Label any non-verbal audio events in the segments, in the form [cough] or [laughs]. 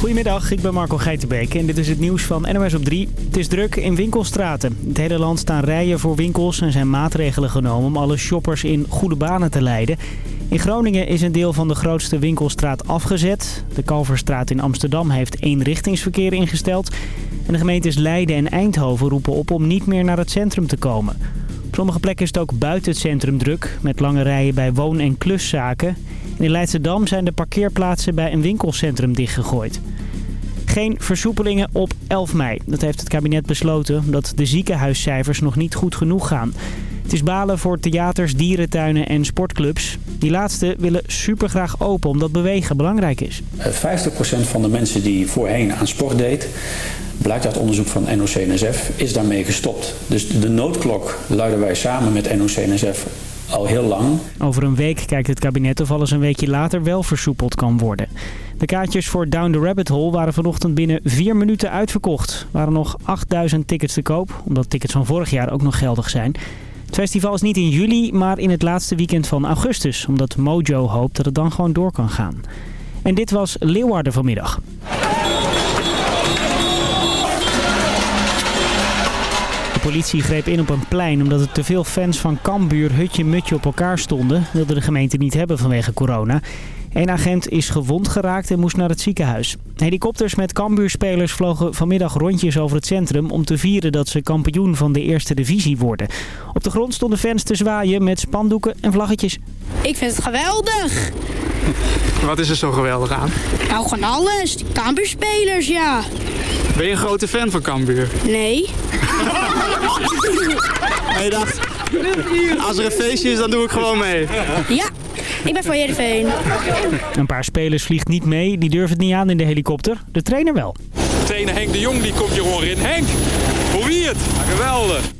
Goedemiddag, ik ben Marco Geitenbeek en dit is het nieuws van NOS op 3. Het is druk in winkelstraten. In het hele land staan rijen voor winkels en zijn maatregelen genomen om alle shoppers in goede banen te leiden. In Groningen is een deel van de grootste winkelstraat afgezet. De Kalverstraat in Amsterdam heeft eenrichtingsverkeer ingesteld. En de gemeentes Leiden en Eindhoven roepen op om niet meer naar het centrum te komen. Op sommige plekken is het ook buiten het centrum druk, met lange rijen bij woon- en kluszaken. In Leidschendam zijn de parkeerplaatsen bij een winkelcentrum dichtgegooid. Geen versoepelingen op 11 mei. Dat heeft het kabinet besloten omdat de ziekenhuiscijfers nog niet goed genoeg gaan. Het is balen voor theaters, dierentuinen en sportclubs. Die laatste willen supergraag open omdat bewegen belangrijk is. 50% van de mensen die voorheen aan sport deed, blijkt uit onderzoek van NOC-NSF, is daarmee gestopt. Dus de noodklok luiden wij samen met NOC-NSF al heel lang. Over een week kijkt het kabinet of alles een weekje later wel versoepeld kan worden. De kaartjes voor Down the Rabbit Hole waren vanochtend binnen vier minuten uitverkocht. Er waren nog 8000 tickets te koop, omdat tickets van vorig jaar ook nog geldig zijn. Het festival is niet in juli, maar in het laatste weekend van augustus. Omdat Mojo hoopt dat het dan gewoon door kan gaan. En dit was Leeuwarden vanmiddag. De politie greep in op een plein omdat er te veel fans van Cambuur hutje-mutje op elkaar stonden. Wilde de gemeente niet hebben vanwege corona. Een agent is gewond geraakt en moest naar het ziekenhuis. Helikopters met Cambuurspelers vlogen vanmiddag rondjes over het centrum... om te vieren dat ze kampioen van de eerste divisie worden. Op de grond stonden fans te zwaaien met spandoeken en vlaggetjes. Ik vind het geweldig. Wat is er zo geweldig aan? Nou, gewoon alles. Die Cambuurspelers, ja. Ben je een grote fan van Cambuur? Nee. [laughs] En je dacht, als er een feestje is, dan doe ik gewoon mee. Ja, ik ben van Heerenveen. Een paar spelers vliegt niet mee, die durven het niet aan in de helikopter. De trainer wel. Trainer Henk de Jong die komt hier gewoon in. Henk, hoe wie het? geweldig.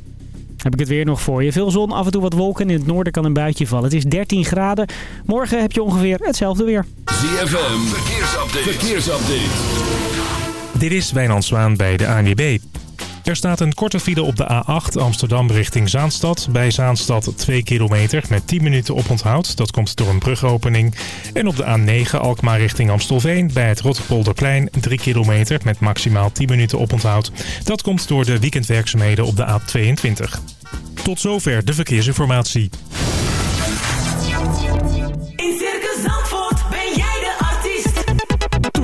Heb ik het weer nog voor je. Veel zon, af en toe wat wolken. In het noorden kan een buitje vallen. Het is 13 graden. Morgen heb je ongeveer hetzelfde weer. ZFM, verkeersupdate. verkeersupdate. Dit is Wijnand Zwaan bij de ANWB. Er staat een korte file op de A8 Amsterdam richting Zaanstad. Bij Zaanstad 2 kilometer met 10 minuten oponthoud. Dat komt door een brugopening. En op de A9 Alkmaar richting Amstelveen bij het Rotterpolderplein 3 kilometer met maximaal 10 minuten oponthoud. Dat komt door de weekendwerkzaamheden op de A22. Tot zover de verkeersinformatie.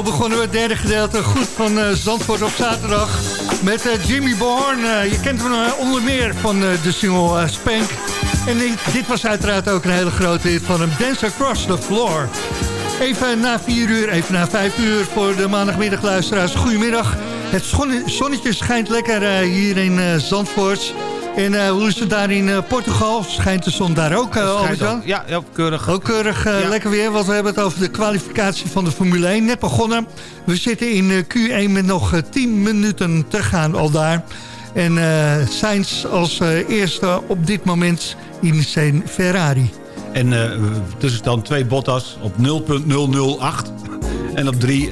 Zo begonnen we het derde gedeelte goed van eh, Zandvoort op zaterdag met eh, Jimmy Bourne. Eh, je kent hem onder meer van de single Spank. En dit, was uiteraard ook een hele grote hit van hem, Dance Across the Floor. Even na vier uur, even na vijf uur voor de maandagmiddagluisteraars. Goedemiddag. Het zonnetje schijnt lekker hier in Zandvoort. En eh, hoe is het daar in eh, Portugal? Schijnt de zon daar ook, uh, Albert-Jan? Ja, ja, keurig. Ook keurig Ja. lekker weer, want we hebben het over de kwalificatie van de Formule 1. Net begonnen. We zitten in eh, Q1 met nog eh, 10 minuten te gaan al daar. En eh Sainz als eh, eerste op dit moment in zijn Ferrari. En eh, tussenstand 2 Bottas op 0.008. En op 3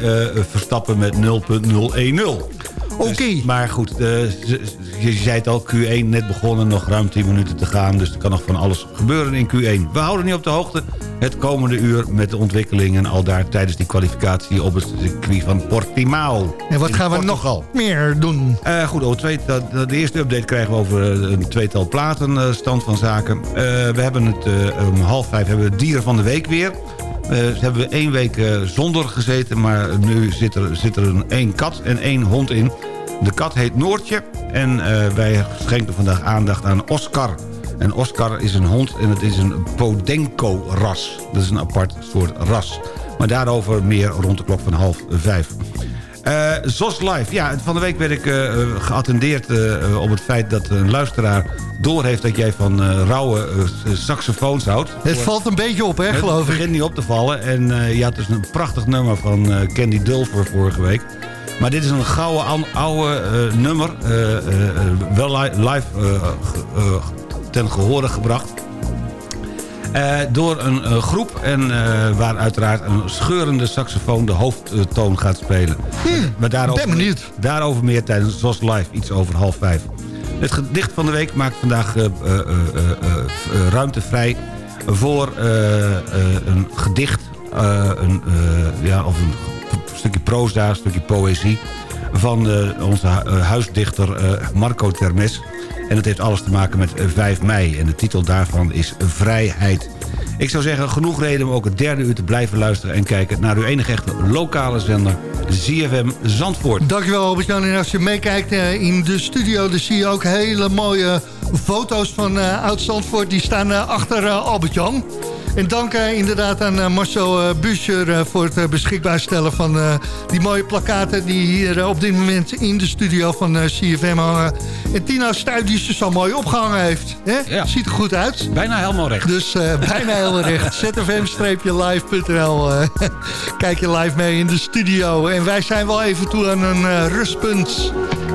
Verstappen met 0.010. Oké. maar goed, je zei het al, Q1 net begonnen, nog ruim 10 minuten te gaan. Dus er kan nog van alles gebeuren in Q1. We houden niet op de hoogte het komende uur met de ontwikkelingen... al daar tijdens die kwalificatie op het circuit van Portimao. En wat gaan we Portugal. nog meer doen? Eh, goed, over twee, de, de eerste update krijgen we over eh, een tweetal platen eh, stand van zaken. We hebben het om half vijf hebben we het dier van de week weer. Ze hebben we één week zonder gezeten, maar nu zit er, zit er een één kat en één hond in. De kat heet Noortje en eh, wij schenken vandaag aandacht aan Oscar. En Oscar is een hond en het is een Podenco-ras. Dat is een apart soort ras. Maar daarover meer rond de klok van half vijf. Eh ZOS Live. Ja, van de week werd ik eh, geattendeerd eh, op het feit dat een luisteraar doorheeft dat jij van rauwe saxofoons houdt. Het valt een beetje op, hè, Het geloof ik. begint niet op te vallen. En je had dus een prachtig nummer van Candy Dulfer vorige week. Maar dit is een gouden oude eh, nummer. eh, eh, wel li- live ten gehore gebracht. Door een groep en waar uiteraard een scheurende saxofoon de hoofdtoon gaat spelen. maar daarover, ben daarover meer tijdens ZOS Live, iets over half vijf. Het gedicht van de week maakt vandaag ruimte vrij voor een gedicht, een, ja, of een stukje proza, een stukje poëzie van eh, onze eh, huisdichter eh, Marco Termes. En het heeft alles te maken met eh, 5 mei. En de titel daarvan is Vrijheid. Ik zou zeggen, genoeg reden om ook het derde uur te blijven luisteren... en kijken naar uw enige echte lokale zender, ZFM Zandvoort. Dankjewel Albert-Jan. En als je meekijkt in de studio... dan zie je ook hele mooie foto's van Oud-Zandvoort. Die staan achter Albert-Jan. En dank eh, inderdaad aan eh, Marcel eh Buscher voor het beschikbaar stellen van die mooie plakaten die hier op dit moment in de studio van CFM hangen. En Tina Stuy die ze zo mooi opgehangen heeft. Hè? Ziet er goed uit. Bijna helemaal recht. Dus [laughs] bijna helemaal recht. zfm-live.nl [laughs] Kijk je live mee in de studio. En wij zijn wel even toe aan een rustpunt.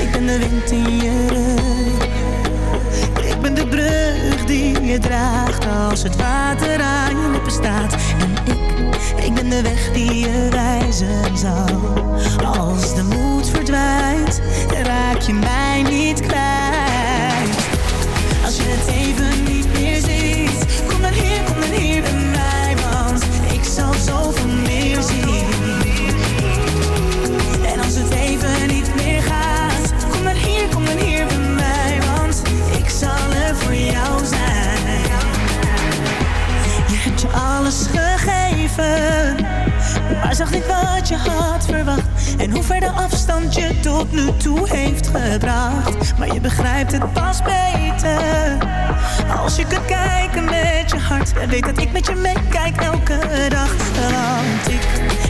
ik ben de wind in je rug. Ik ben de brug die je draagt als het water aan je lippen staat. En ik, ik ben de weg die je wijzen zal. Als de moed verdwijnt, raak je mij niet kwijt. Gegeven, maar zag niet wat je had verwacht. En hoe ver de afstand je tot nu toe heeft gebracht. Maar je begrijpt het pas beter. Als je kunt kijken met je hart. En weet dat ik met je meekijk elke dag. Want ik,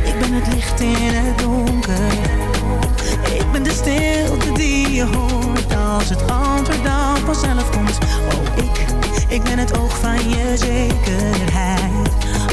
ik ben het licht in het donker. Ik ben de stilte die je hoort. Als het antwoord dan vanzelf komt. Oh, ik, ik ben het oog van je zekerheid.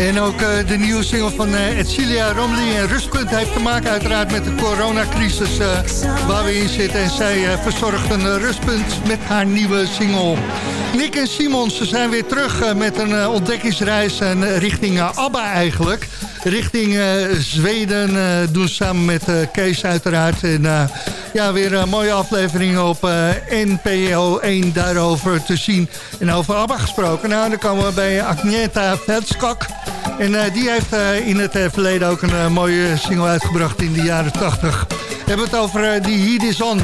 En ook eh, de nieuwe single van uh, Edcilia Romley en Rustpunt heeft te maken uiteraard met de coronacrisis eh, waar we in zitten. En zij eh, verzorgt een eh, rustpunt met haar nieuwe single. Nick en Simon, ze zijn weer terug eh, met een eh, ontdekkingsreis en, eh, richting eh, ABBA eigenlijk. Richting eh, Zweden eh, doen samen met eh, Kees uiteraard. En ja, weer een mooie aflevering op NPO 1 daarover te zien. En over ABBA gesproken. Nou, dan komen we bij Agneta Velskak. En die heeft in het verleden ook een mooie single uitgebracht in de jaren 80. We hebben het over die Heat On.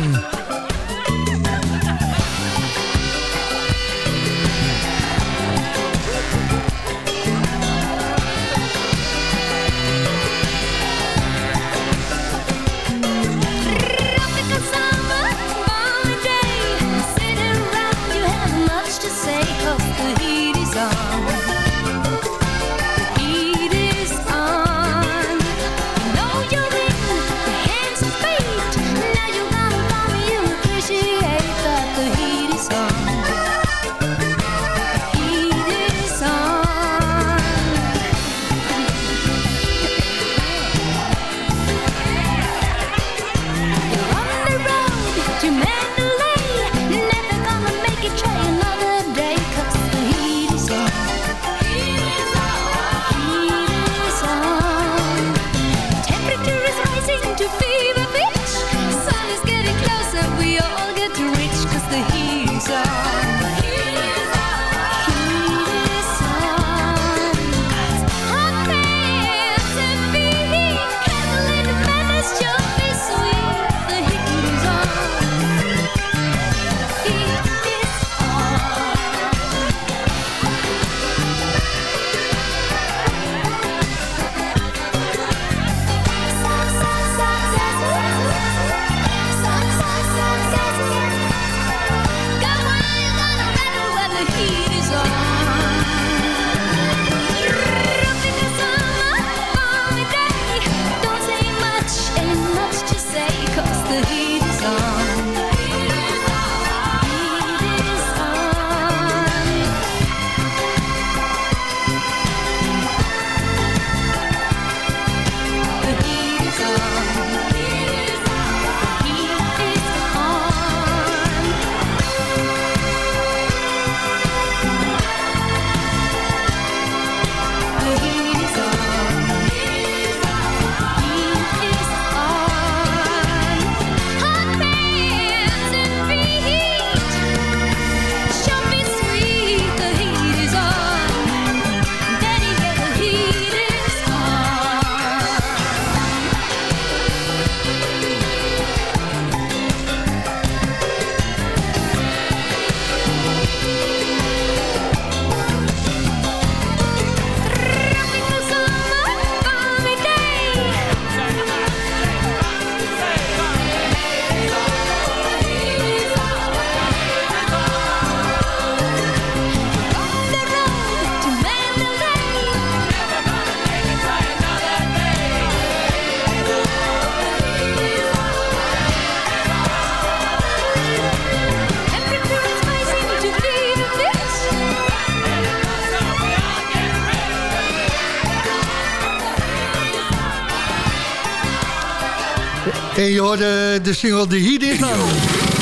Hoorde de single The Heat Is On.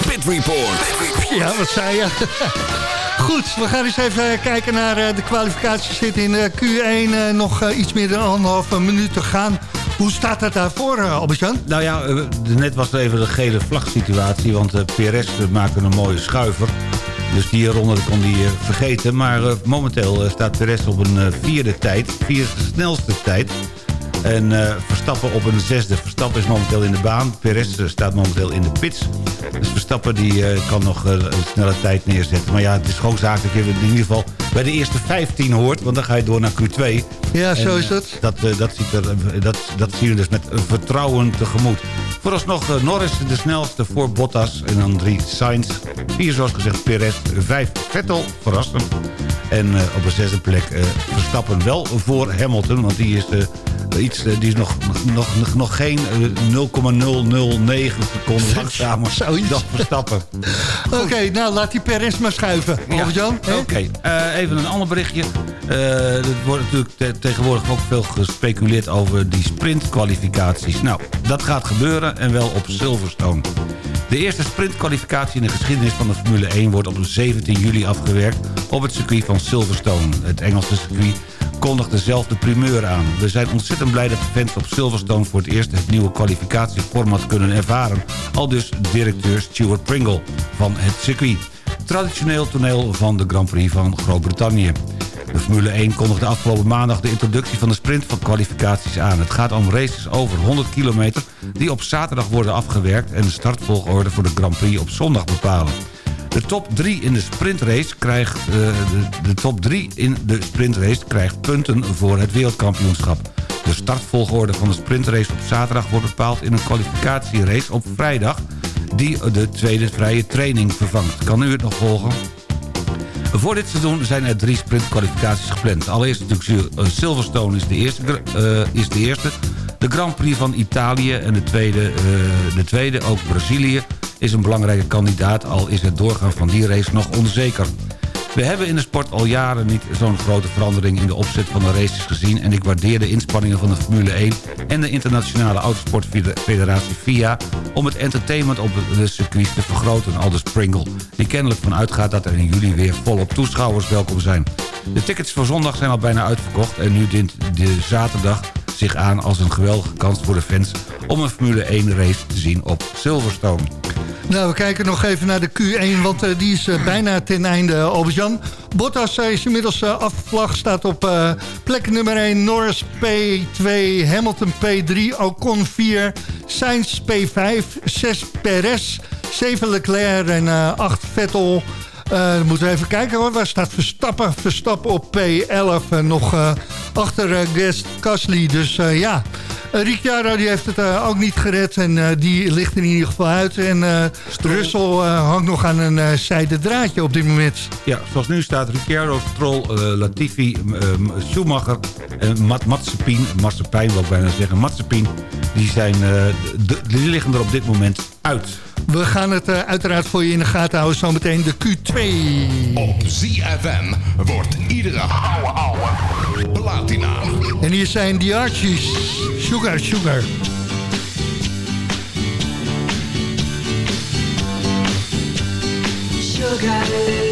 Pit Report. Ja, wat zei je? [laughs] Goed, we gaan eens even kijken naar eh, de kwalificaties. Zit in eh, Q1 eh, nog iets meer dan anderhalve minuut te gaan. Hoe staat het daarvoor, Albert-Jan? Nou ja, net was er even de gele vlagsituatie... want eh, PRS maakte een mooie schuiver. Dus die ronde kon die eh, vergeten. Maar eh, momenteel staat PRS op een vierde tijd. Vierde snelste tijd. En eh, Verstappen op een zesde. Verstappen is momenteel in de baan. Perez eh, staat momenteel in de pits. Dus Verstappen die, eh, kan nog een snelle tijd neerzetten. Maar ja, het is gewoon zaak dat je in ieder geval bij de eerste 15 hoort. Want dan ga je door naar Q2. Ja, zo is het. Dat, dat, ziet er, dat, dat zien we dus met vertrouwen tegemoet. Vooralsnog Norris de snelste voor Bottas. En dan drie Sainz. Vier zoals gezegd Perez. Vijf Vettel, verrassend. En op de zesde plek Verstappen wel voor Hamilton. Want die is iets, die is nog, nog, nog, nog geen 0,009 seconden langzamer dan Verstappen. Oké, nou laat die Perez maar schuiven. Ja. Jan? Oké, even een ander berichtje. Er wordt natuurlijk tegenwoordig ook veel gespeculeerd over die sprintkwalificaties. Nou, dat gaat gebeuren en wel op Silverstone. De eerste sprintkwalificatie in de geschiedenis van de Formule 1... wordt op 17 juli afgewerkt op het circuit van Silverstone. Het Engelse circuit kondigde zelf de primeur aan. We zijn ontzettend blij dat de fans op Silverstone voor het eerst het nieuwe kwalificatieformat kunnen ervaren. Al dus directeur Stuart Pringle van het circuit. Traditioneel toneel van de Grand Prix van Groot-Brittannië. De Formule 1 kondigde afgelopen maandag de introductie van de sprint van kwalificaties aan. Het gaat om races over 100 kilometer die op zaterdag worden afgewerkt... en de startvolgorde voor de Grand Prix op zondag bepalen. De top 3 in de sprintrace krijgt, uh, de, de, top 3 in de sprintrace krijgt punten voor het wereldkampioenschap. De startvolgorde van de sprintrace op zaterdag wordt bepaald in een kwalificatierace op vrijdag... die de tweede vrije training vervangt. Kan u het nog volgen? Voor dit seizoen zijn er drie sprintkwalificaties gepland. Allereerst natuurlijk eh, Silverstone is de eerste, uh, is de eerste. De Grand Prix van Italië en de tweede, de tweede ook Brazilië is een belangrijke kandidaat... al is het doorgaan van die race nog onzeker. We hebben in de sport al jaren niet zo'n grote verandering in de opzet van de races gezien... en ik waardeer de inspanningen van de Formule 1 en de Internationale Autosportfederatie FIA... om het entertainment op de circuits te vergroten, aldus Pringle... die kennelijk van uitgaat dat er in juli weer volop toeschouwers welkom zijn. De tickets voor zondag zijn al bijna uitverkocht... en nu dient de zaterdag zich aan als een geweldige kans voor de fans... om een Formule 1 race te zien op Silverstone. Nou, we kijken nog even naar de Q1, want uh, die is uh, bijna ten einde, Albert-Jan. Bottas uh, is inmiddels afvlag, staat op plek nummer 1. Norris P2, Hamilton P3, Ocon 4, Sainz P5, 6 Perez, 7 Leclerc en 8 Vettel... Uh, moeten we even kijken hoor. Waar staat Verstappen? Verstappen op P11. Uh, nog uh, achter uh, Guest Gasly. Dus ja, Ricciardo die heeft het ook niet gered. En die ligt er in ieder geval uit. En Russell hangt nog aan een zijde draadje op dit moment. Ja, zoals nu staat Ricciardo, Stroll, Latifi, Schumacher en Mat Matsepin. Matsepijn wil ik bijna zeggen. Matsepin, die, zijn, die liggen er op dit moment uit. We gaan het uh, uiteraard voor je in de gaten houden. Zometeen de Q2. Op ZFM wordt iedere ouwe ouwe platina. En hier zijn de Archies. Sugar, sugar. Sugar.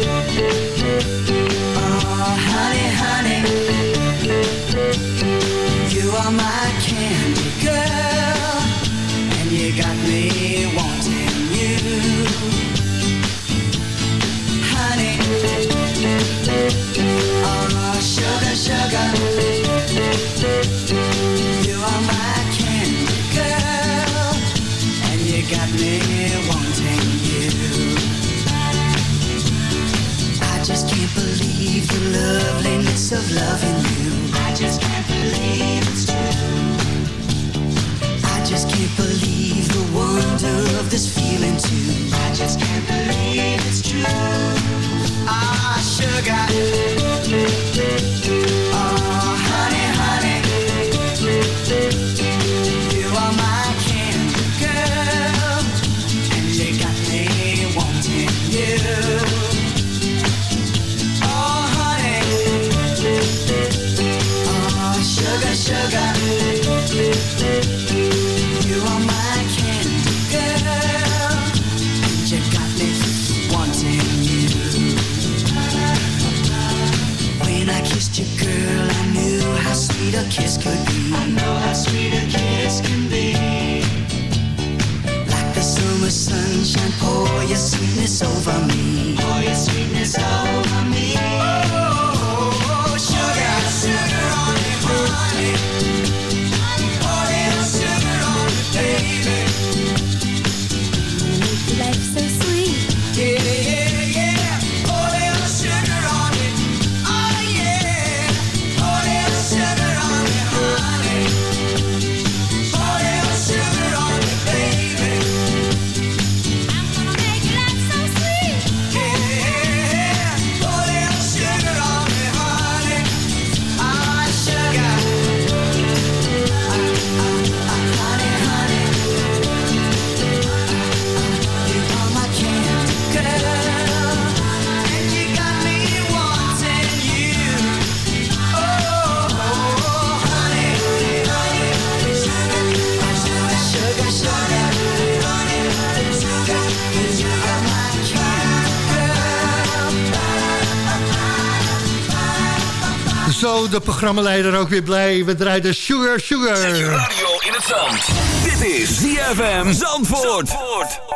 de programmaleider ook weer blij. We draaiden Sugar Sugar. Radio in het zand. Dit is ZFM Zandvoort. Zandvoort.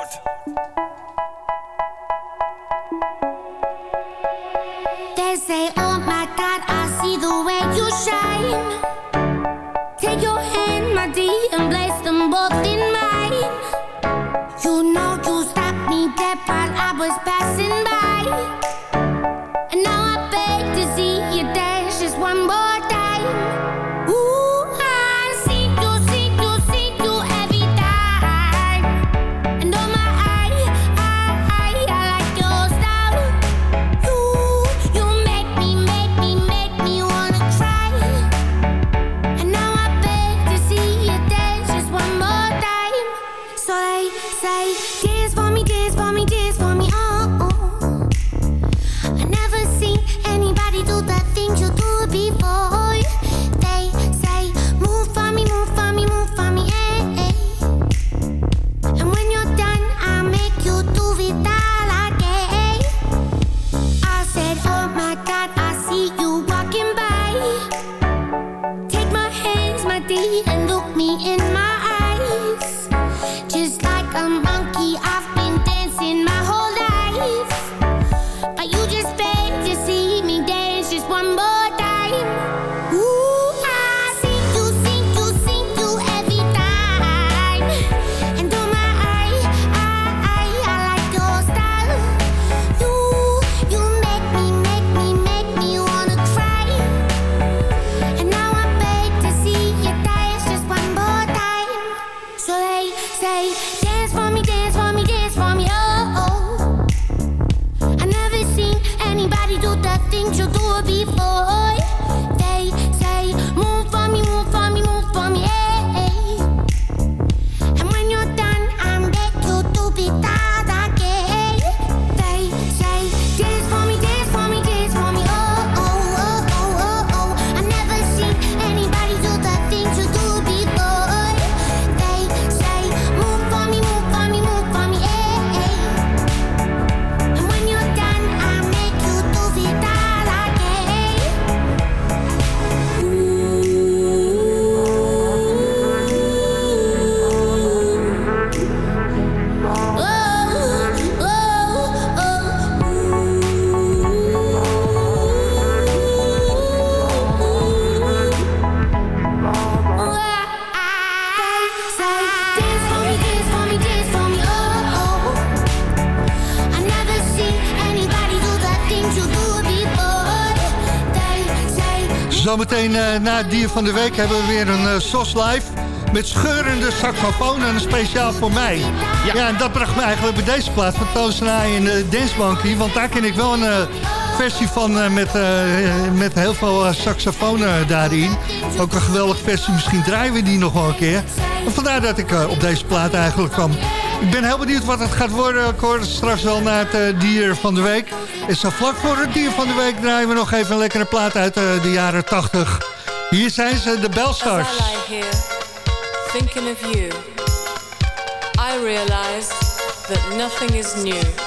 Eh, na het dier van de week hebben we weer een eh, SOS Live... met scheurende saxofoon en speciaal voor mij. Ja. en dat bracht me eigenlijk bij deze plaat van Toos en uh, hier, want daar ken ik wel een eh, versie van met, met heel veel saxofonen daarin. Ook een geweldige versie, misschien draaien we die nog wel een keer. Vandaar dat ik op deze plaat eigenlijk kwam. Ik ben heel benieuwd wat het gaat worden. Ik hoor straks wel naar het dier van de week. Is zo vlak voor het dier van de week draaien we nog even een lekkere plaat uit de jaren 80. Hier zijn ze, de Belstars. As I lie thinking of you, I realize that nothing is new.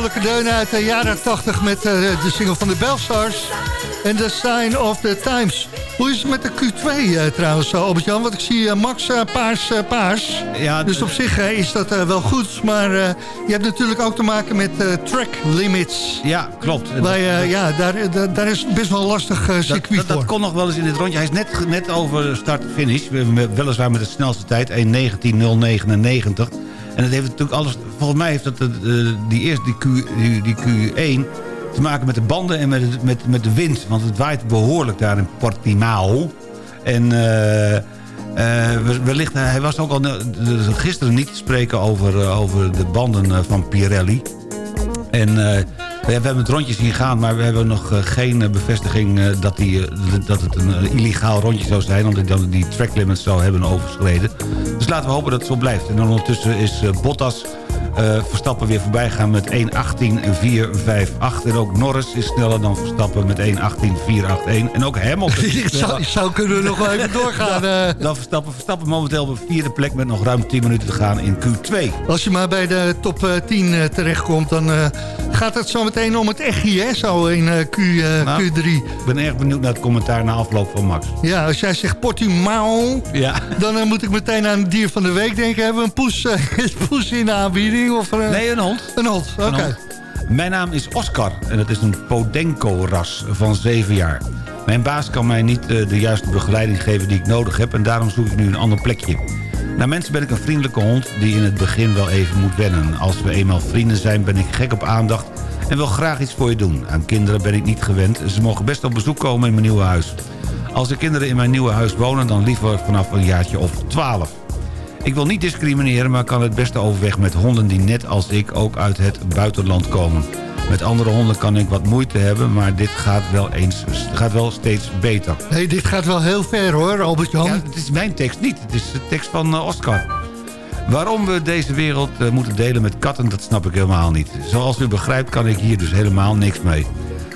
vrolijke deunen uit de jaren 80 met eh, de single van de Bellstars. En The Sign of the Times. Hoe is het met de Q2 eh, trouwens, eh, Albert-Jan? Want ik zie Max paars, paars. Ja, dus op zich is dat wel goed. Maar je hebt natuurlijk ook te maken met track limits. Ja, klopt. Eh, ja, daar, daar, daar is best wel een lastig Dat, circuit dat, dat voor. kon nog wel eens in dit rondje. Hij is net, net over start-finish. Weliswaar met de snelste tijd, 1.19.099. En dat heeft natuurlijk alles... Volgens mij heeft dat eh, die eerste, die, Q, die, die Q1... te maken met de banden en met, met, met de wind. Want het waait behoorlijk daar in Portimao. En... eh, wellicht, hij was ook al gisteren niet te spreken over, over de banden van Pirelli. En we hebben het rondje zien gaan, maar we hebben nog eh, geen eh, bevestiging eh, dat, die, dat het een illegaal rondje zou zijn. Omdat hij dan die track limits zou hebben overschreden. Dus laten we hopen dat het zo blijft. En ondertussen is Bottas eh, Verstappen weer voorbij gaan met 1.18.458. En ook Norris is sneller dan Verstappen met 1.18.481. En ook Hamilton [laughs] is Ik zou, zou kunnen nog wel even doorgaan. [laughs] eh. Dan Verstappen, Verstappen momenteel op de vierde plek met nog ruim 10 minuten te gaan in Q2. Als je maar bij de top eh, 10 eh, terechtkomt, dan gaat het zo meteen om het echtje, hè? Zo in Q, Nou, Q3. Ik ben erg benieuwd naar het commentaar na afloop van Max. Ja, als jij zegt Portimao, Ja. dan moet ik meteen aan het dier van de week denken. Hebben we een poes, [laughs] poes in de aanbieding? Of, eh, Nee, een hond. Een hond, oké. Mijn naam is Oscar en het is een Podenco-ras van 7 jaar. Mijn baas kan mij niet eh, de juiste begeleiding geven die ik nodig heb... en daarom zoek ik nu een ander plekje. Naar mensen ben ik een vriendelijke hond die in het begin wel even moet wennen. Als we eenmaal vrienden zijn ben ik gek op aandacht en wil graag iets voor je doen. Aan kinderen ben ik niet gewend. Ze mogen best op bezoek komen in mijn nieuwe huis. Als de kinderen in mijn nieuwe huis wonen, dan liever vanaf een jaartje of 12. Ik wil niet discrimineren, maar kan het beste overweg met honden die net als ik ook uit het buitenland komen. Met andere honden kan ik wat moeite hebben, maar dit gaat wel, eens, gaat wel steeds beter. hey, dit gaat wel heel ver hoor, Albert-Jan. Ja, het is mijn tekst niet, het is de tekst van eh, Oscar. Waarom we deze wereld eh, moeten delen met katten, dat snap ik helemaal niet. Zoals u begrijpt kan ik hier dus helemaal niks mee.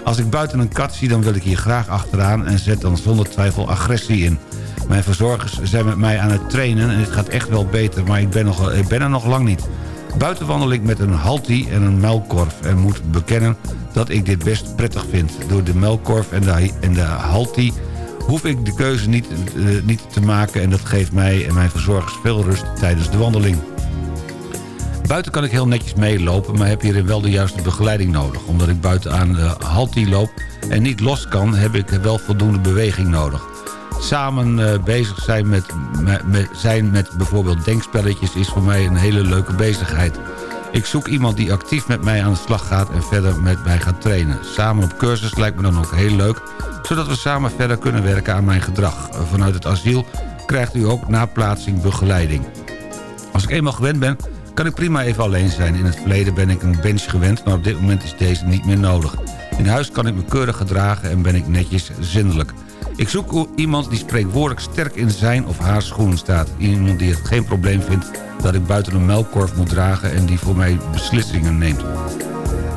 Als ik buiten een kat zie, dan wil ik hier graag achteraan... en zet dan zonder twijfel agressie in. Mijn verzorgers zijn met mij aan het trainen en het gaat echt wel beter... maar ik ben, nog, ik ben er nog lang niet. Buiten wandel ik met een halti en een melkkorf... en moet bekennen dat ik dit best prettig vind. Door de melkkorf en de, en de halti hoef ik de keuze niet, eh, niet te maken... en dat geeft mij en mijn verzorgers veel rust tijdens de wandeling. Buiten kan ik heel netjes meelopen, maar heb hierin wel de juiste begeleiding nodig. Omdat ik buiten aan de halti loop en niet los kan, heb ik wel voldoende beweging nodig. Samen eh, bezig zijn met, met, zijn met bijvoorbeeld denkspelletjes is voor mij een hele leuke bezigheid. Ik zoek iemand die actief met mij aan de slag gaat en verder met mij gaat trainen. Samen op cursus lijkt me dan ook heel leuk, zodat we samen verder kunnen werken aan mijn gedrag. Vanuit het asiel krijgt u ook na plaatsing begeleiding. Als ik eenmaal gewend ben, kan ik prima even alleen zijn. In het verleden ben ik een bench gewend, maar op dit moment is deze niet meer nodig. In huis kan ik me keurig gedragen en ben ik netjes zindelijk. Ik zoek iemand die spreekwoordelijk sterk in zijn of haar schoenen staat. Iemand die het geen probleem vindt dat ik buiten een melkkorf moet dragen... en die voor mij beslissingen neemt.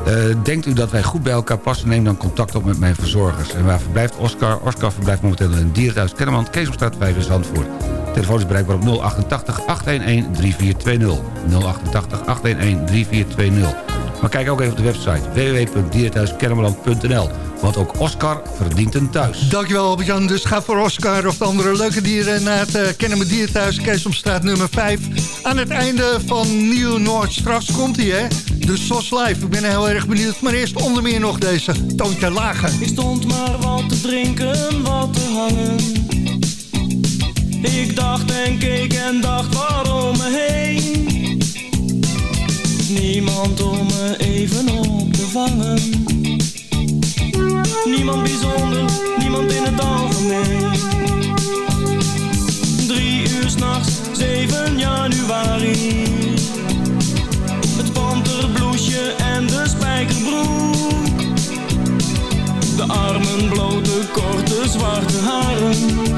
Eh, denkt u dat wij goed bij elkaar passen? Neem dan contact op met mijn verzorgers. En waar verblijft Oscar? Oscar verblijft momenteel in dierenthuis Kennemerland... Keesomstraat 5 in Zandvoort. Telefoon is bereikbaar op 088 811 3420. 088 811 3420. Maar kijk ook even op de website www.dierenthuiskennemerland.nl. Want ook Oscar verdient een thuis. Dankjewel Albert-Jan. Dus ga voor Oscar of de andere leuke dieren naar het uh, Kennemer Dierenthuis. Keesomstraat nummer 5. Aan het einde van Nieuw-Noord. Straks komt hij hè. De SOS Live. Ik ben heel erg benieuwd. Maar eerst onder meer nog deze toontje lager. Ik stond maar wat te drinken, wat te hangen. Ik dacht en keek en dacht waarom me heen. Niemand om me even op te vangen. Niemand bijzonder, niemand in het algemeen. Drie uur s'nachts, 7 januari. Het panterbloesje en de spijkerbroek. De armen blote, korte, zwarte haren.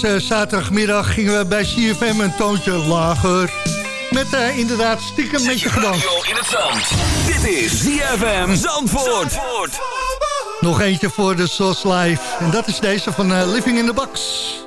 Deze zaterdagmiddag gingen we bij CFM een toontje lager. Met uh, inderdaad stiekem met je gedans. in het zand. Dit is ZFM Zandvoort. Nog eentje voor de SOS Live. En dat is deze van uh, Living in the Box.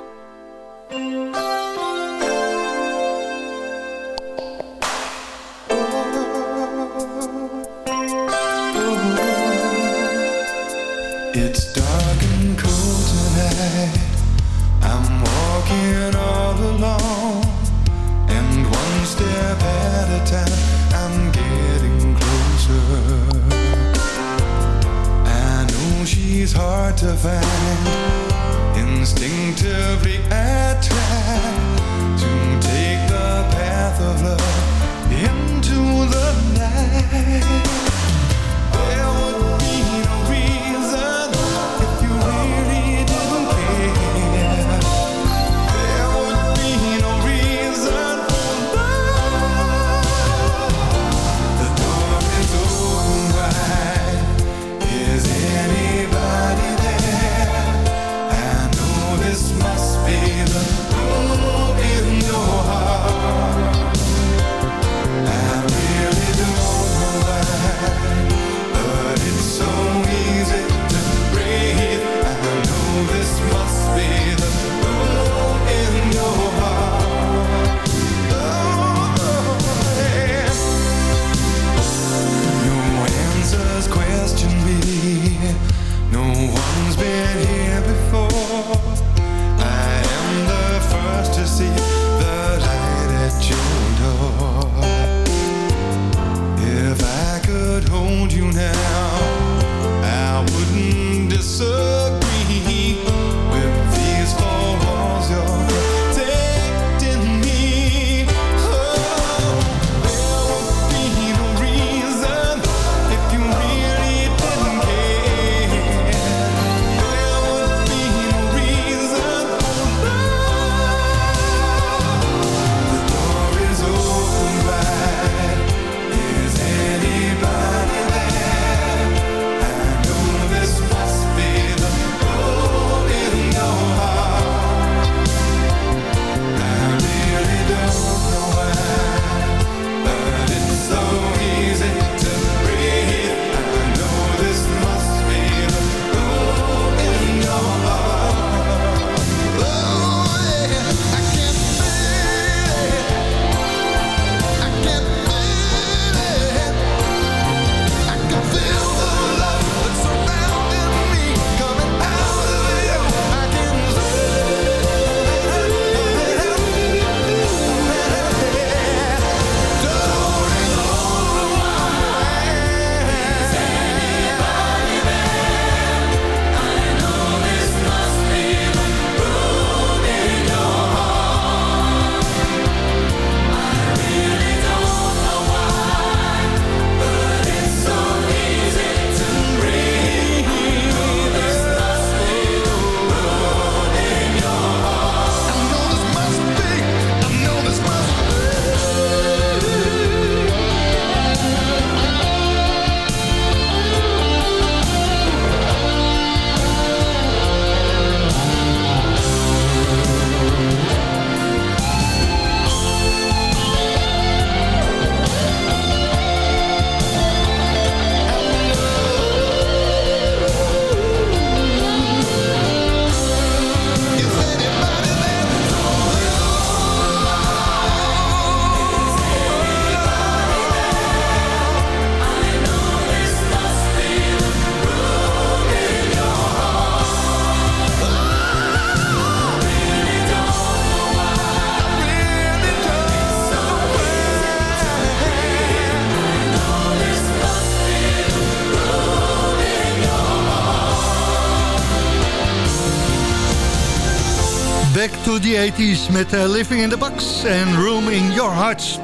The 80s met eh, Living in the Box en Room in Your Hearts.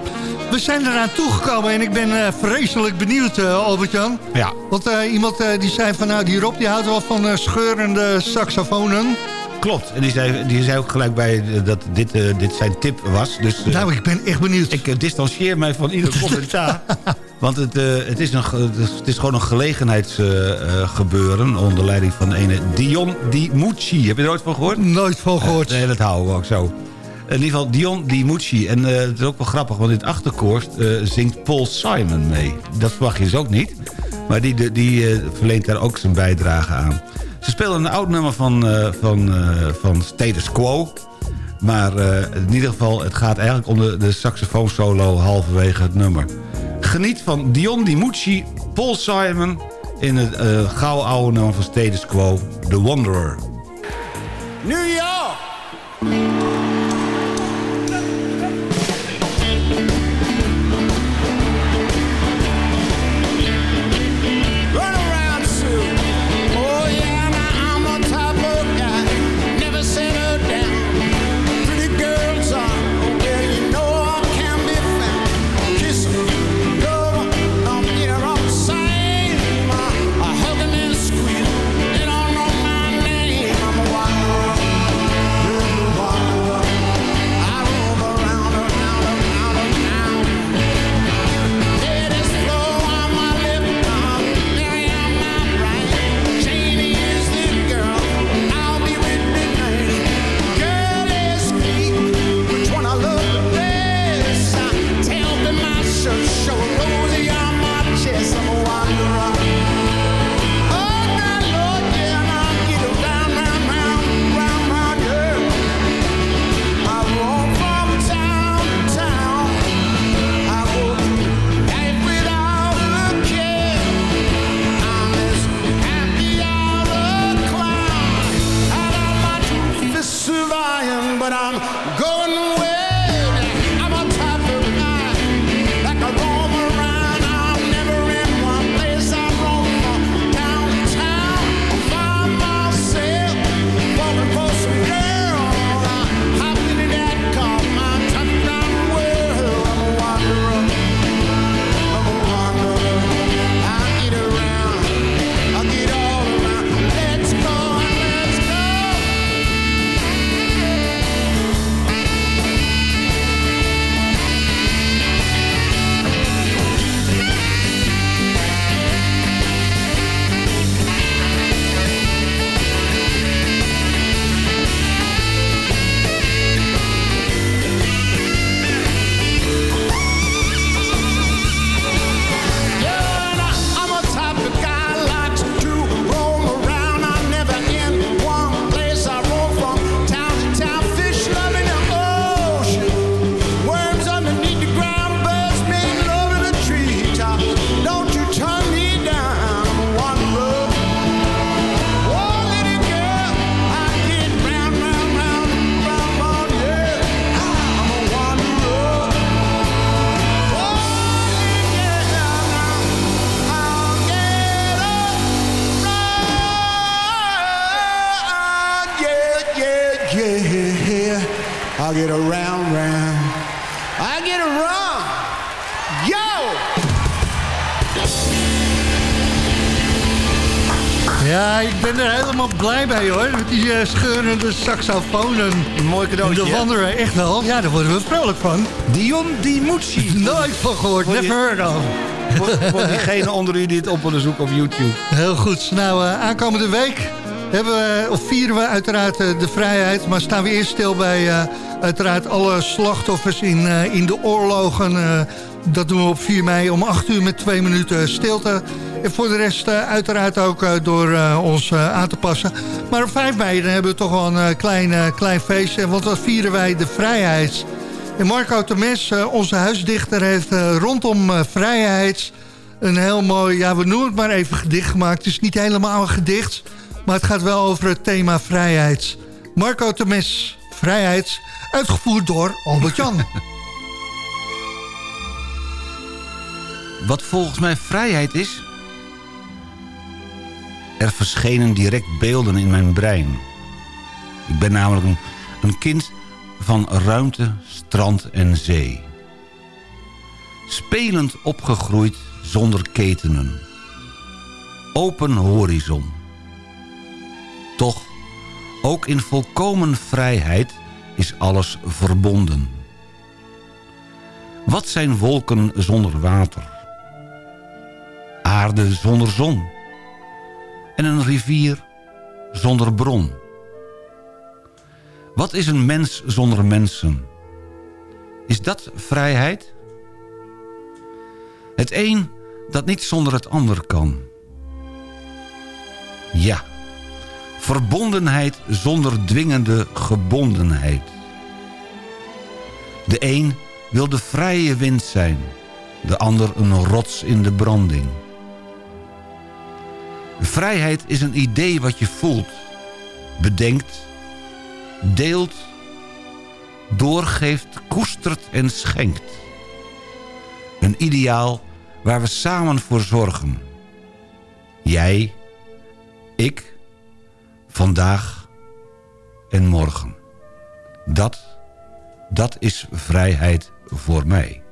We zijn eraan toegekomen en ik ben eh, vreselijk benieuwd, eh, Albert-Jan. Ja. Want iemand die zei van, nou, die Rob die houdt wel van scheurende saxofonen. Klopt. En die zei, die zei ook gelijk bij dat dit, dit zijn tip was. Dus, Nou, ik ben echt benieuwd. Ik distancieer mij van ieder [laughs] commentaar. Want het, eh, het, is het is gewoon een gelegenheidsgebeuren... onder leiding van ene Dion Di Mucci. Heb je er ooit van gehoord? Nooit van gehoord. nee, dat houden we ook zo. In ieder geval Dion Di Mucci. En eh, het is ook wel grappig, want in het achterkoor eh, zingt Paul Simon mee. Dat verwacht je dus ook niet. Maar die, die, die eh, verleent daar ook zijn bijdrage aan. Ze spelen een oud nummer van, eh, van, eh, van Status Quo. Maar eh, in ieder geval, het gaat eigenlijk om de, de saxofoonsolo halverwege het nummer. Geniet van Dion Di Mucci, Paul Simon... in het uh, gouden oude nummer van Status Quo, The Wanderer. New York. But I'm going get around, round. I get around. Yo! Ja, ik ben er helemaal blij mee hoor. Met die uh, scheurende saxofonen. Een mooi cadeautje. De wandelen, echt wel. Ja, daar worden we vrolijk van. Dion Di Mucci. [laughs] Nooit van gehoord, never heard of. Voor, voor diegene onder u die het op willen zoeken op YouTube. Heel goed. Nou, eh, aankomende week hebben of vieren we uiteraard eh, de vrijheid. Maar staan we eerst stil bij eh, uiteraard alle slachtoffers in, eh, in de oorlogen. dat doen we op 4 mei om 8 uur met 2 minuten stilte. En voor de rest uiteraard ook door ons aan te passen. Maar op 5 mei dan hebben we toch wel een klein, klein feestje. Want dan vieren wij de vrijheid. En Marco Temes, onze huisdichter, heeft rondom vrijheid... een heel mooi, ja, we noemen het maar even gedicht gemaakt. Het is niet helemaal een gedicht, maar het gaat wel over het thema vrijheid. Marco Temes, vrijheid, uitgevoerd door Albert-Jan. [laughs] Wat volgens mij vrijheid is... Er verschenen direct beelden in mijn brein. Ik ben namelijk een, een kind van ruimte, strand en zee. Spelend opgegroeid zonder ketenen. Open horizon. Toch, ook in volkomen vrijheid is alles verbonden. Wat zijn wolken zonder water? Aarde zonder zon? En een rivier zonder bron? Wat is een mens zonder mensen? Is dat vrijheid? Het een dat niet zonder het ander kan. Ja, verbondenheid zonder dwingende gebondenheid. De een wil de vrije wind zijn, de ander een rots in de branding. Vrijheid is een idee wat je voelt, bedenkt, deelt, doorgeeft, koestert en schenkt. Een ideaal waar we samen voor zorgen. Jij, ik, vandaag en morgen. Dat, dat is vrijheid voor mij.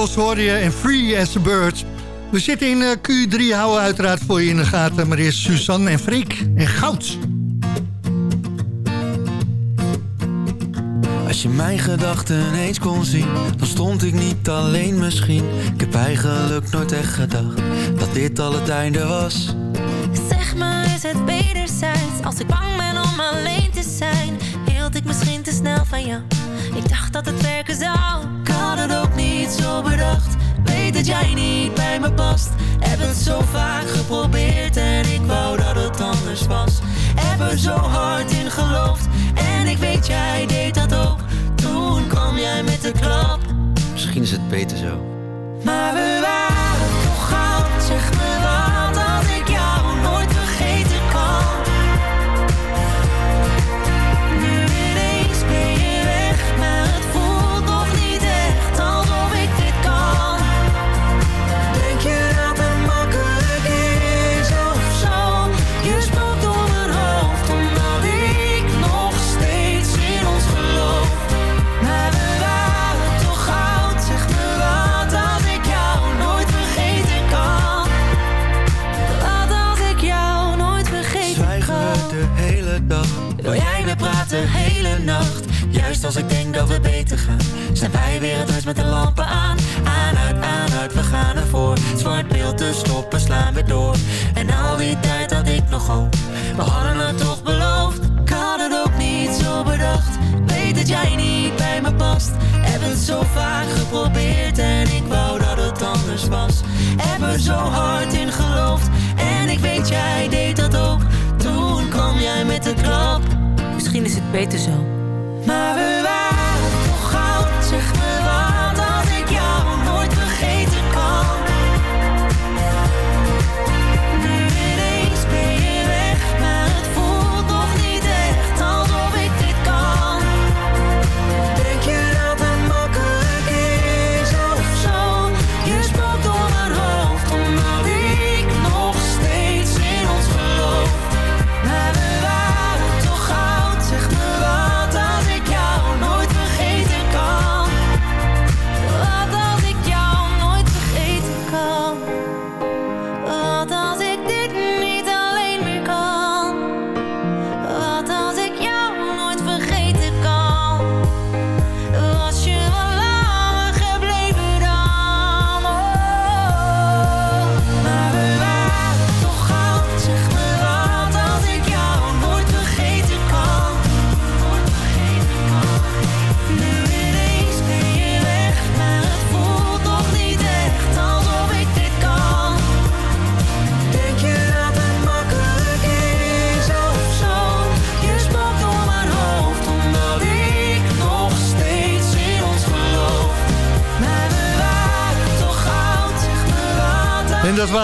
Beatles hoor je en Free as a Bird. We zitten in eh, Q3, houden we uiteraard voor je in de gaten. Maar eerst Suzanne en Freek en Goud. Als je mijn gedachten eens kon zien, dan stond ik niet alleen misschien. Ik heb eigenlijk nooit echt gedacht dat dit al het einde was. Zeg maar, is het wederzijds? Als ik bang ben om alleen te zijn, hield ik misschien te snel van jou. Ik dacht dat het werken zou. Had het ook niet zo bedacht. Weet dat jij niet bij me past. Heb het zo vaak geprobeerd en ik wou dat het anders was. Heb er zo hard in geloofd en ik weet jij deed dat ook. Toen kwam jij met de klap. Misschien is het beter zo. Maar we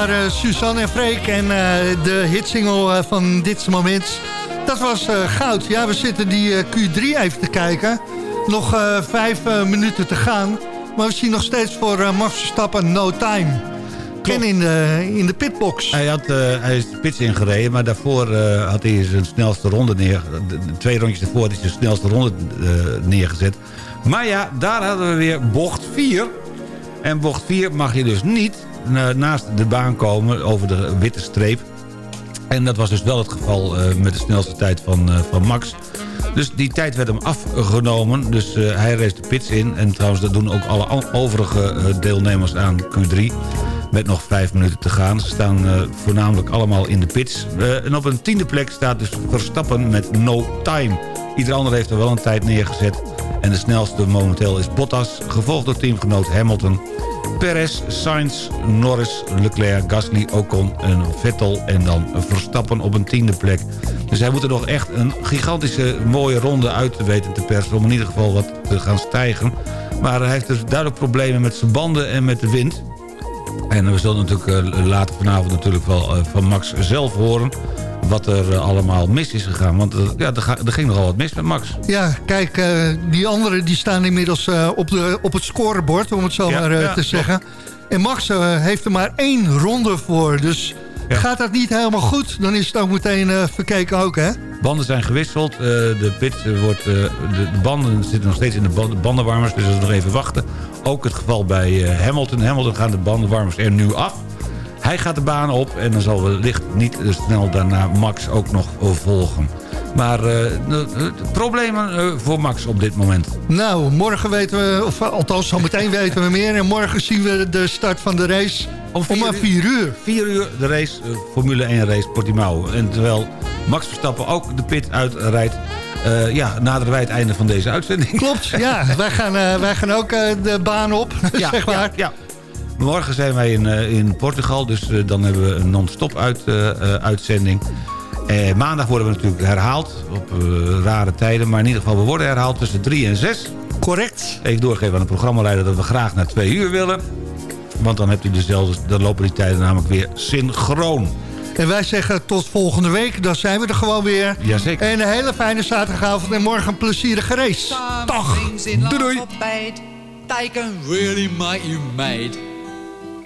dat waren Suzanne en Freek en eh, de hitsingle eh, van dit moment. Dat was eh, goud. Ja, we zitten die eh, Q3 even te kijken. Nog eh, vijf eh, minuten te gaan. Maar we zien nog steeds voor eh, Max Verstappen no time. En in de, in de pitbox. Hij, had, eh, hij is de pits ingereden, maar daarvoor eh, had hij zijn snelste ronde neer. de- de twee rondjes daarvoor had hij zijn snelste ronde eh, neergezet. Maar ja, daar hadden we weer bocht 4. En bocht 4 mag je dus niet eh, naast de baan komen over de witte streep. En dat was dus wel het geval eh, met de snelste tijd van, eh, van Max. Dus die tijd werd hem afgenomen. Dus eh, hij race de pits in. En trouwens, dat doen ook alle overige deelnemers aan Q3. Met nog vijf minuten te gaan. Ze staan voornamelijk allemaal in de pits. En op een tiende plek staat dus Verstappen met no time. Ieder ander heeft er wel een tijd neergezet. En de snelste momenteel is Bottas. Gevolgd door teamgenoot Hamilton. Perez, Sainz, Norris, Leclerc, Gasly, Ocon en Vettel. En dan Verstappen op een tiende plek. Dus hij moet er nog echt een gigantische mooie ronde uit te weten te persen... om in ieder geval wat te gaan stijgen. Maar hij heeft dus duidelijk problemen met zijn banden en met de wind. En we zullen natuurlijk eh, later vanavond natuurlijk wel eh, van Max zelf horen... wat er eh, allemaal mis is gegaan. Want eh, ja, er, ga- er ging nogal wat mis met Max. Ja, kijk, eh, die anderen die staan inmiddels op, de, op het scorebord, om het zo Ja, maar ja, te zeggen. En Max heeft er maar één ronde voor. Dus Gaat dat niet helemaal goed, dan is het ook meteen eh, verkeken ook, hè? Banden zijn gewisseld. de pit wordt... de, de banden zitten nog steeds in de ban- bandenwarmers. Dus dat is nog even wachten. Ook het geval bij Hamilton. Hamilton gaan de bandenwarmers er nu af. Hij gaat de baan op. En dan zal wellicht niet snel daarna Max ook nog volgen. Maar de problemen eh, voor Max op dit moment. Nou, morgen weten we, of althans zo meteen weten we meer. En morgen zien we de start van de race om, maar 4 uur. 4 uur de race, eh, Formule 1 race Portimao. En terwijl Max Verstappen ook de pit uitrijdt... eh ja, naderen wij het einde van deze uitzending. Klopt, ja. [laughs] wij, gaan, wij gaan ook de baan op, Ja, [laughs] zeg maar. ja, ja. Morgen zijn wij in, eh, in Portugal, dus eh, dan hebben we een non-stop uit, eh, uitzending. Eh, maandag worden we natuurlijk herhaald op rare tijden. Maar in ieder geval, we worden herhaald tussen 3 en 6. Correct. Even doorgeven aan de programmaleider dat we graag naar 2 uur willen. Want dan, hebt u dezelfde, dan lopen die tijden namelijk weer synchroon. En wij zeggen tot volgende week, dan zijn we er gewoon weer. Jazeker. En een hele fijne zaterdagavond en morgen een plezierige race. Dag. Doei doei. They can really make you mad.